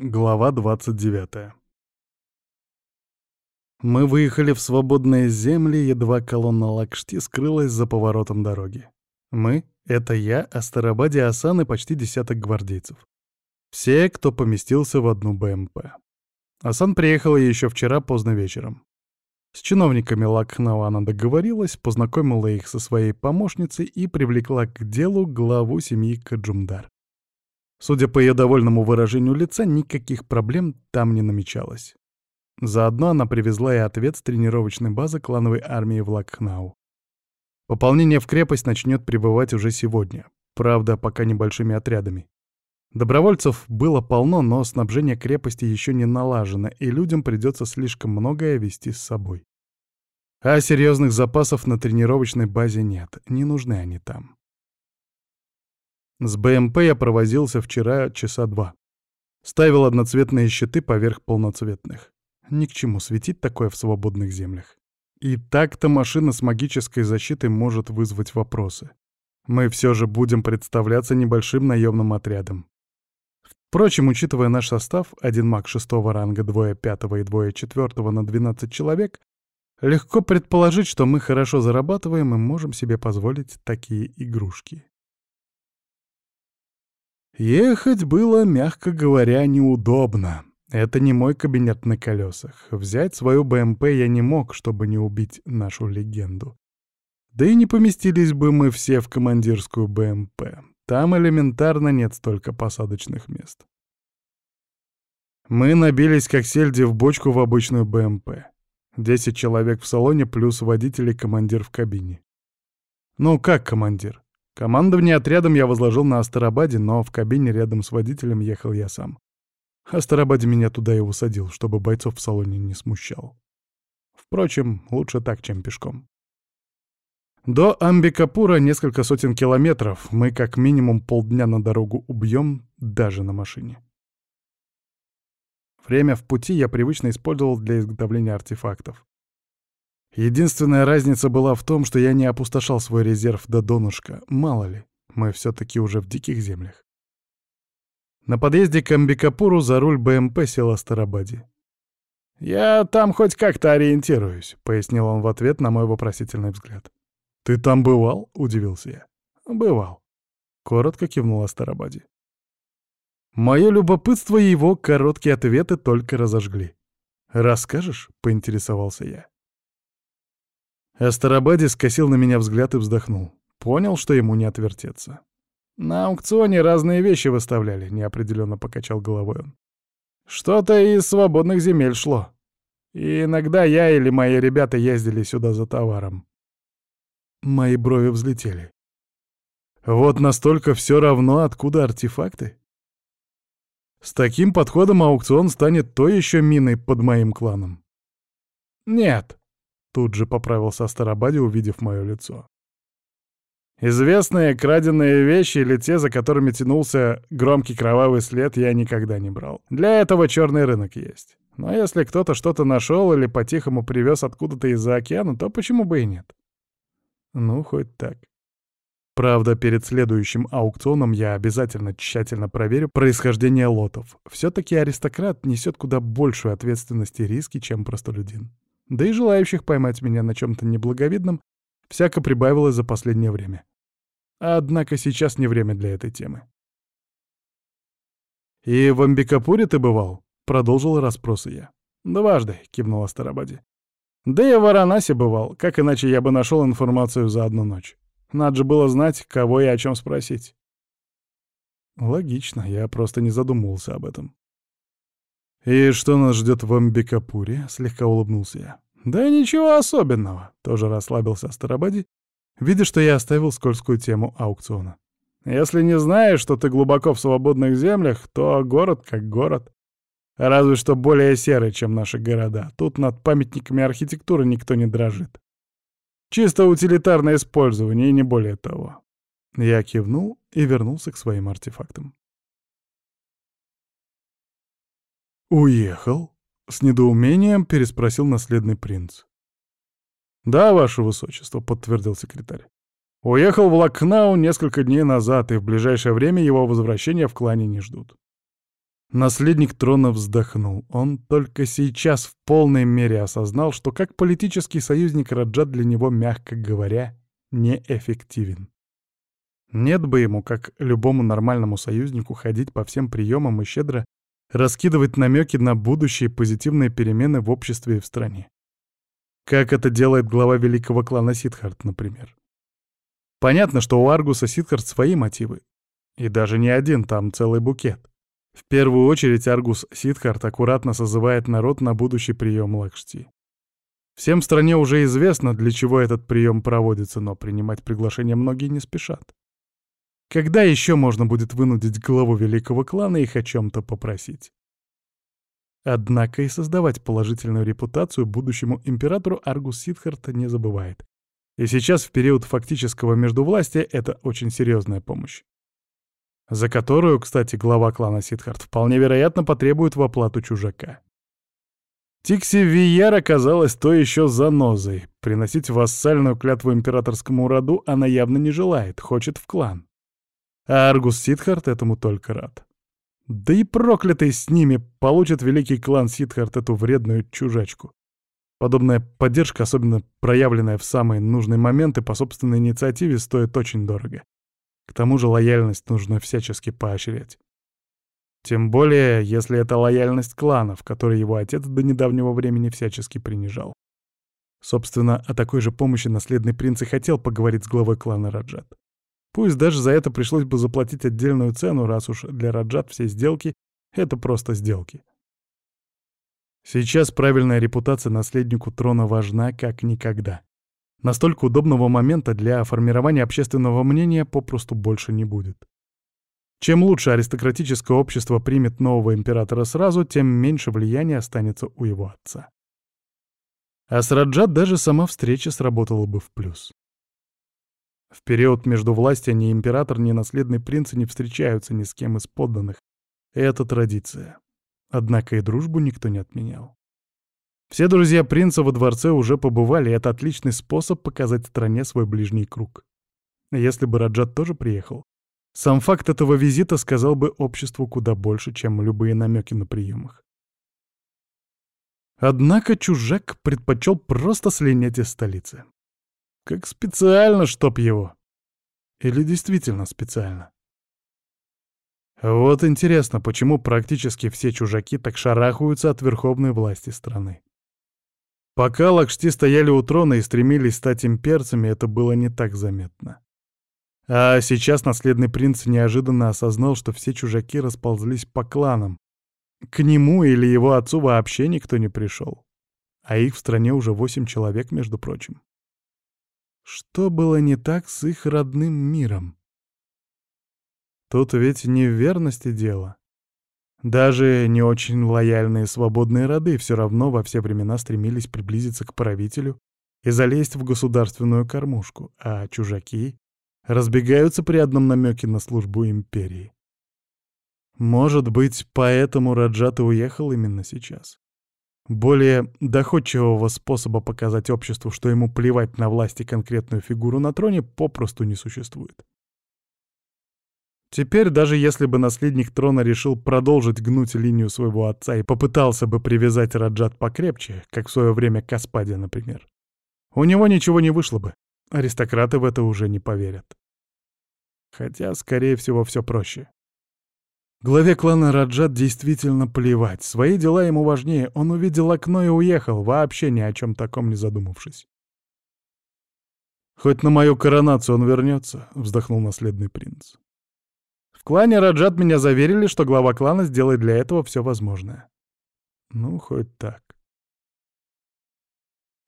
Глава 29 Мы выехали в свободные земли, едва колонна Лакшти скрылась за поворотом дороги. Мы — это я, Астарабаде Асан и почти десяток гвардейцев. Все, кто поместился в одну БМП. Асан приехала еще вчера поздно вечером. С чиновниками Лакхнау она договорилась, познакомила их со своей помощницей и привлекла к делу главу семьи Каджумдар. Судя по ее довольному выражению лица, никаких проблем там не намечалось. Заодно она привезла и ответ с тренировочной базы клановой армии в Лакхнау. Пополнение в крепость начнет прибывать уже сегодня, правда, пока небольшими отрядами. Добровольцев было полно, но снабжение крепости еще не налажено, и людям придется слишком многое вести с собой. А серьезных запасов на тренировочной базе нет, не нужны они там. С БМП я провозился вчера часа два. Ставил одноцветные щиты поверх полноцветных. Ни к чему светить такое в свободных землях. И так-то машина с магической защитой может вызвать вопросы. Мы все же будем представляться небольшим наемным отрядом. Впрочем, учитывая наш состав, один маг шестого ранга, двое пятого и двое четвертого на 12 человек, легко предположить, что мы хорошо зарабатываем и можем себе позволить такие игрушки. Ехать было, мягко говоря, неудобно. Это не мой кабинет на колесах. Взять свою БМП я не мог, чтобы не убить нашу легенду. Да и не поместились бы мы все в командирскую БМП. Там элементарно нет столько посадочных мест. Мы набились как сельди в бочку в обычную БМП. Десять человек в салоне плюс водитель и командир в кабине. Ну как командир? Командование отрядом я возложил на Астарабаде, но в кабине рядом с водителем ехал я сам. Астарабаде меня туда и усадил, чтобы бойцов в салоне не смущал. Впрочем, лучше так, чем пешком. До Амбикапура несколько сотен километров, мы как минимум полдня на дорогу убьем, даже на машине. Время в пути я привычно использовал для изготовления артефактов. Единственная разница была в том, что я не опустошал свой резерв до донышка. Мало ли, мы все-таки уже в диких землях. На подъезде к Амбикапуру за руль БМП сел Астарабади. «Я там хоть как-то ориентируюсь», — пояснил он в ответ на мой вопросительный взгляд. «Ты там бывал?» — удивился я. «Бывал», — коротко кивнул Астарабади. Мое любопытство и его короткие ответы только разожгли. «Расскажешь?» — поинтересовался я. Астарабади скосил на меня взгляд и вздохнул. Понял, что ему не отвертеться. «На аукционе разные вещи выставляли», — неопределенно покачал головой он. «Что-то из свободных земель шло. И иногда я или мои ребята ездили сюда за товаром». Мои брови взлетели. Вот настолько все равно, откуда артефакты? С таким подходом аукцион станет то еще миной под моим кланом. «Нет», Тут же поправился Астарабаде, увидев мое лицо. Известные краденные вещи или те, за которыми тянулся громкий кровавый след, я никогда не брал. Для этого черный рынок есть. Но если кто-то что-то нашел или по-тихому привез откуда-то из-за океана, то почему бы и нет? Ну, хоть так. Правда, перед следующим аукционом я обязательно тщательно проверю происхождение лотов. Все-таки аристократ несет куда большую ответственность и риски, чем простолюдин. Да и желающих поймать меня на чем-то неблаговидном всяко прибавилось за последнее время. Однако сейчас не время для этой темы. «И в Амбикапуре ты бывал?» — продолжил расспросы я. «Дважды», — кивнула Старобади. «Да и в Варанасе бывал, как иначе я бы нашел информацию за одну ночь. Надо же было знать, кого и о чем спросить». Логично, я просто не задумывался об этом. «И что нас ждет в Амбикапуре?» — слегка улыбнулся я. «Да ничего особенного», — тоже расслабился Старобади, видя, что я оставил скользкую тему аукциона. «Если не знаешь, что ты глубоко в свободных землях, то город как город. Разве что более серый, чем наши города. Тут над памятниками архитектуры никто не дрожит. Чисто утилитарное использование и не более того». Я кивнул и вернулся к своим артефактам. «Уехал?» — с недоумением переспросил наследный принц. «Да, ваше высочество», — подтвердил секретарь. «Уехал в Лакнау несколько дней назад, и в ближайшее время его возвращения в клане не ждут». Наследник трона вздохнул. Он только сейчас в полной мере осознал, что как политический союзник Раджат для него, мягко говоря, неэффективен. Нет бы ему, как любому нормальному союзнику, ходить по всем приемам и щедро раскидывать намеки на будущие позитивные перемены в обществе и в стране. Как это делает глава великого клана Сидхарт, например. Понятно, что у Аргуса Сидхарт свои мотивы. И даже не один, там целый букет. В первую очередь Аргус Сидхарт аккуратно созывает народ на будущий прием Лакшти. Всем в стране уже известно, для чего этот прием проводится, но принимать приглашение многие не спешат. Когда еще можно будет вынудить главу великого клана их о чем-то попросить? Однако и создавать положительную репутацию будущему императору Аргус Сидхарта не забывает. И сейчас, в период фактического междувластия, это очень серьезная помощь. За которую, кстати, глава клана Сидхарт вполне вероятно потребует в оплату чужака. Тикси Вияр оказалась то еще занозой. Приносить вассальную клятву императорскому роду она явно не желает, хочет в клан. А Аргус Сидхарт этому только рад. Да и проклятый с ними получит великий клан Сидхарт эту вредную чужачку. Подобная поддержка, особенно проявленная в самые нужные моменты по собственной инициативе, стоит очень дорого. К тому же лояльность нужно всячески поощрять. Тем более, если это лояльность клана, в которой его отец до недавнего времени всячески принижал. Собственно, о такой же помощи наследный принц и хотел поговорить с главой клана Раджат. Пусть даже за это пришлось бы заплатить отдельную цену, раз уж для Раджат все сделки — это просто сделки. Сейчас правильная репутация наследнику трона важна как никогда. Настолько удобного момента для формирования общественного мнения попросту больше не будет. Чем лучше аристократическое общество примет нового императора сразу, тем меньше влияния останется у его отца. А с Раджат даже сама встреча сработала бы в плюс. В период между властью ни император, ни наследный принц не встречаются ни с кем из подданных. Это традиция. Однако и дружбу никто не отменял. Все друзья принца во дворце уже побывали, и это отличный способ показать стране свой ближний круг. Если бы Раджат тоже приехал, сам факт этого визита сказал бы обществу куда больше, чем любые намеки на приемах. Однако чужак предпочел просто слинять из столицы. Как специально, чтоб его. Или действительно специально? Вот интересно, почему практически все чужаки так шарахаются от верховной власти страны. Пока Лакшти стояли у трона и стремились стать имперцами, это было не так заметно. А сейчас наследный принц неожиданно осознал, что все чужаки расползлись по кланам. К нему или его отцу вообще никто не пришел. А их в стране уже восемь человек, между прочим. Что было не так с их родным миром? Тут ведь не в верности дело. Даже не очень лояльные свободные роды все равно во все времена стремились приблизиться к правителю и залезть в государственную кормушку, а чужаки разбегаются при одном намеке на службу империи. Может быть, поэтому Раджат уехал именно сейчас. Более доходчивого способа показать обществу, что ему плевать на власть и конкретную фигуру на троне, попросту не существует. Теперь, даже если бы наследник трона решил продолжить гнуть линию своего отца и попытался бы привязать Раджат покрепче, как в свое время Каспадия, например, у него ничего не вышло бы. Аристократы в это уже не поверят. Хотя, скорее всего, все проще. Главе клана Раджат действительно плевать. Свои дела ему важнее. Он увидел окно и уехал, вообще ни о чем таком не задумавшись. «Хоть на мою коронацию он вернется», — вздохнул наследный принц. «В клане Раджат меня заверили, что глава клана сделает для этого все возможное». «Ну, хоть так».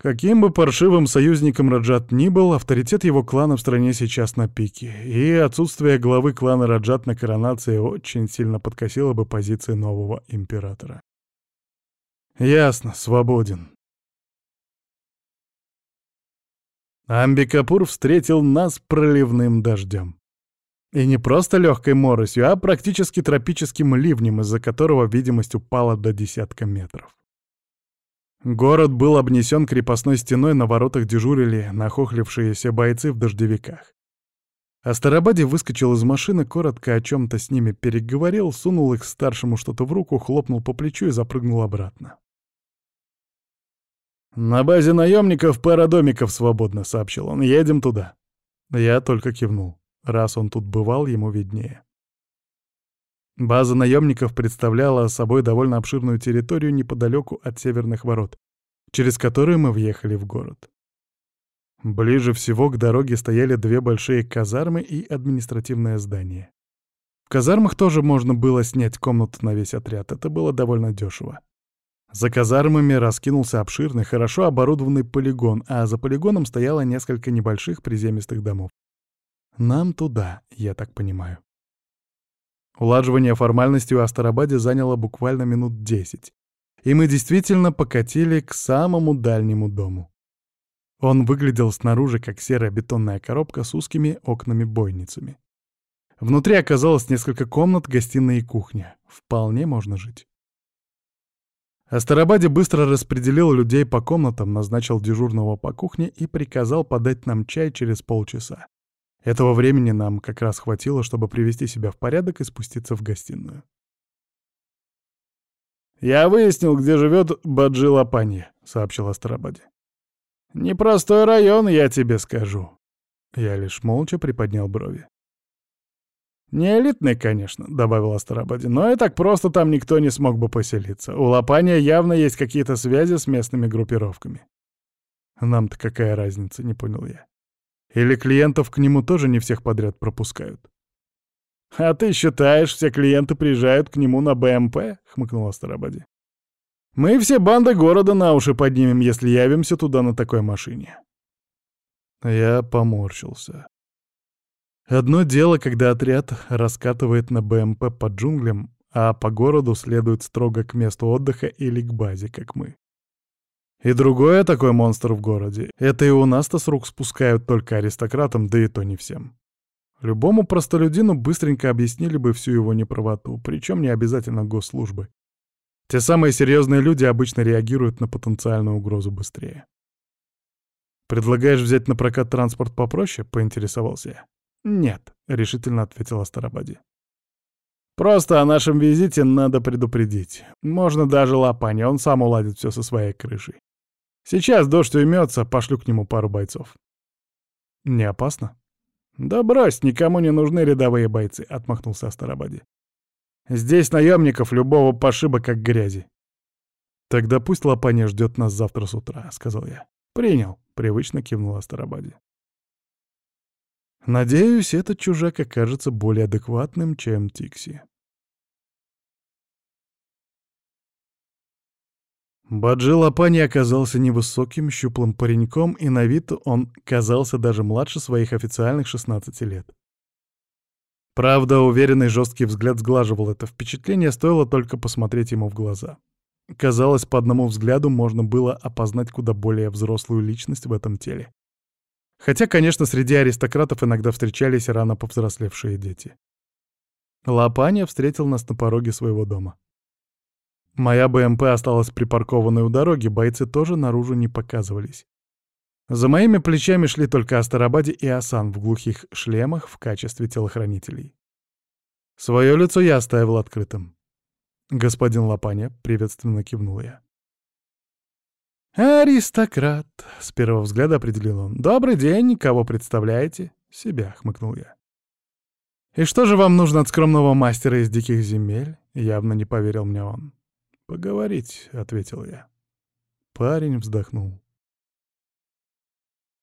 Каким бы паршивым союзником Раджат ни был, авторитет его клана в стране сейчас на пике, и отсутствие главы клана Раджат на коронации очень сильно подкосило бы позиции нового императора. Ясно, свободен. Амбикапур встретил нас проливным дождем. И не просто легкой моросью, а практически тропическим ливнем, из-за которого видимость упала до десятка метров. Город был обнесен крепостной стеной, на воротах дежурили нахохлившиеся бойцы в дождевиках. Астарабаде выскочил из машины, коротко о чем-то с ними переговорил, сунул их старшему что-то в руку, хлопнул по плечу и запрыгнул обратно. «На базе наемников пара домиков свободно», — сообщил он. «Едем туда». Я только кивнул. Раз он тут бывал, ему виднее. База наемников представляла собой довольно обширную территорию неподалеку от северных ворот, через которые мы въехали в город. Ближе всего к дороге стояли две большие казармы и административное здание. В казармах тоже можно было снять комнату на весь отряд, это было довольно дешево. За казармами раскинулся обширный, хорошо оборудованный полигон, а за полигоном стояло несколько небольших приземистых домов. Нам туда, я так понимаю. Улаживание формальностей у Астарабаде заняло буквально минут десять, и мы действительно покатили к самому дальнему дому. Он выглядел снаружи как серая бетонная коробка с узкими окнами-бойницами. Внутри оказалось несколько комнат, гостиная и кухня. Вполне можно жить. Астарабаде быстро распределил людей по комнатам, назначил дежурного по кухне и приказал подать нам чай через полчаса. Этого времени нам как раз хватило, чтобы привести себя в порядок и спуститься в гостиную. «Я выяснил, где живет Баджи Лапанья», — сообщил Астарабаде. «Непростой район, я тебе скажу». Я лишь молча приподнял брови. «Не элитный, конечно», — добавил Астарабаде, «но и так просто там никто не смог бы поселиться. У Лопания явно есть какие-то связи с местными группировками». «Нам-то какая разница?» — не понял я. «Или клиентов к нему тоже не всех подряд пропускают?» «А ты считаешь, все клиенты приезжают к нему на БМП?» — хмыкнул Астарабаде. «Мы все банды города на уши поднимем, если явимся туда на такой машине». Я поморщился. Одно дело, когда отряд раскатывает на БМП по джунглям, а по городу следует строго к месту отдыха или к базе, как мы. И другое такой монстр в городе. Это и у нас-то с рук спускают только аристократам, да и то не всем. Любому простолюдину быстренько объяснили бы всю его неправоту, причем не обязательно госслужбы. Те самые серьезные люди обычно реагируют на потенциальную угрозу быстрее. «Предлагаешь взять на прокат транспорт попроще?» — поинтересовался я. «Нет», — решительно ответила Старобади. «Просто о нашем визите надо предупредить. Можно даже Лапани, он сам уладит все со своей крышей. Сейчас дождь уймется, пошлю к нему пару бойцов». «Не опасно?» «Да брось, никому не нужны рядовые бойцы», — отмахнулся Старобади. «Здесь наемников любого пошиба как грязи». «Тогда пусть Лапани ждет нас завтра с утра», — сказал я. «Принял», — привычно кивнула Старобади. Надеюсь, этот чужак окажется более адекватным, чем Тикси. Баджи Лапани оказался невысоким, щуплым пареньком, и на вид он казался даже младше своих официальных 16 лет. Правда, уверенный жесткий взгляд сглаживал это впечатление, стоило только посмотреть ему в глаза. Казалось, по одному взгляду можно было опознать куда более взрослую личность в этом теле. Хотя, конечно, среди аристократов иногда встречались рано повзрослевшие дети. Лапаня встретил нас на пороге своего дома. Моя БМП осталась припаркованной у дороги, бойцы тоже наружу не показывались. За моими плечами шли только Астарабаде и Асан в глухих шлемах в качестве телохранителей. Свое лицо я оставил открытым. «Господин Лапаня», — приветственно кивнул я. «Аристократ», — с первого взгляда определил он. «Добрый день, кого представляете?» «Себя», — хмыкнул я. «И что же вам нужно от скромного мастера из диких земель?» Явно не поверил мне он. «Поговорить», — ответил я. Парень вздохнул.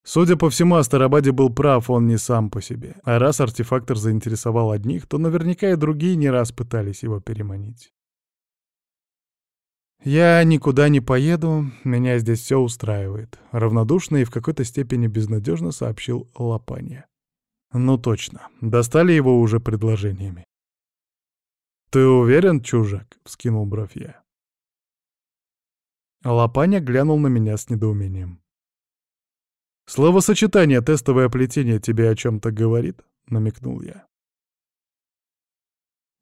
Судя по всему, Астарабаде был прав, он не сам по себе. А раз артефактор заинтересовал одних, то наверняка и другие не раз пытались его переманить. «Я никуда не поеду, меня здесь все устраивает», — равнодушно и в какой-то степени безнадежно сообщил Лапанья. «Ну точно, достали его уже предложениями». «Ты уверен, чужак?» — вскинул бровь я. Лапаня глянул на меня с недоумением. «Словосочетание «тестовое плетение» тебе о чем-то говорит?» — намекнул я.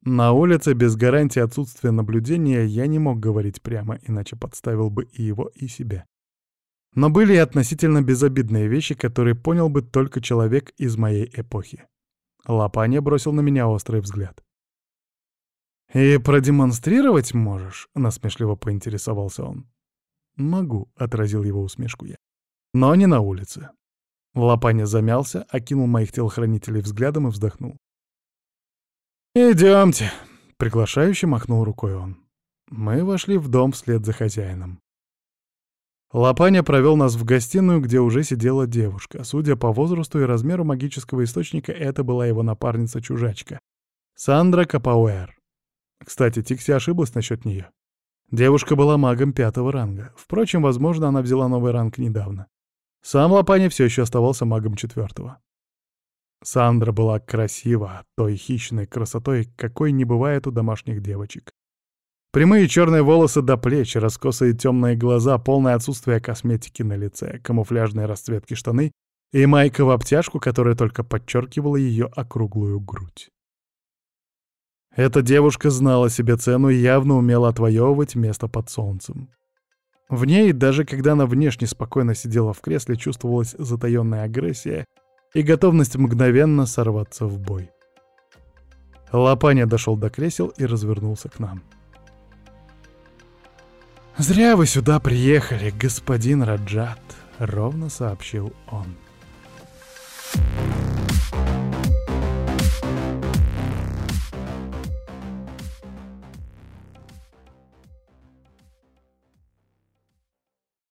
На улице без гарантии отсутствия наблюдения я не мог говорить прямо, иначе подставил бы и его, и себя. Но были и относительно безобидные вещи, которые понял бы только человек из моей эпохи. Лапанья бросил на меня острый взгляд. «И продемонстрировать можешь?» — насмешливо поинтересовался он. «Могу», — отразил его усмешку я. «Но не на улице». Лапаня замялся, окинул моих телохранителей взглядом и вздохнул. «Идемте», — приглашающе махнул рукой он. Мы вошли в дом вслед за хозяином. Лапаня провел нас в гостиную, где уже сидела девушка. Судя по возрасту и размеру магического источника, это была его напарница-чужачка. Сандра Капауэр. Кстати, Тикси ошиблась насчет нее. Девушка была магом пятого ранга. Впрочем, возможно, она взяла новый ранг недавно. Сам Лопани все еще оставался магом четвертого. Сандра была красива, той хищной красотой, какой не бывает у домашних девочек. Прямые черные волосы до плеч, раскосые темные глаза, полное отсутствие косметики на лице, камуфляжные расцветки штаны и майка в обтяжку, которая только подчеркивала ее округлую грудь. Эта девушка знала себе цену и явно умела отвоевывать место под солнцем. В ней, даже когда она внешне спокойно сидела в кресле, чувствовалась затаённая агрессия и готовность мгновенно сорваться в бой. Лопаня дошел до кресел и развернулся к нам. «Зря вы сюда приехали, господин Раджат», — ровно сообщил он.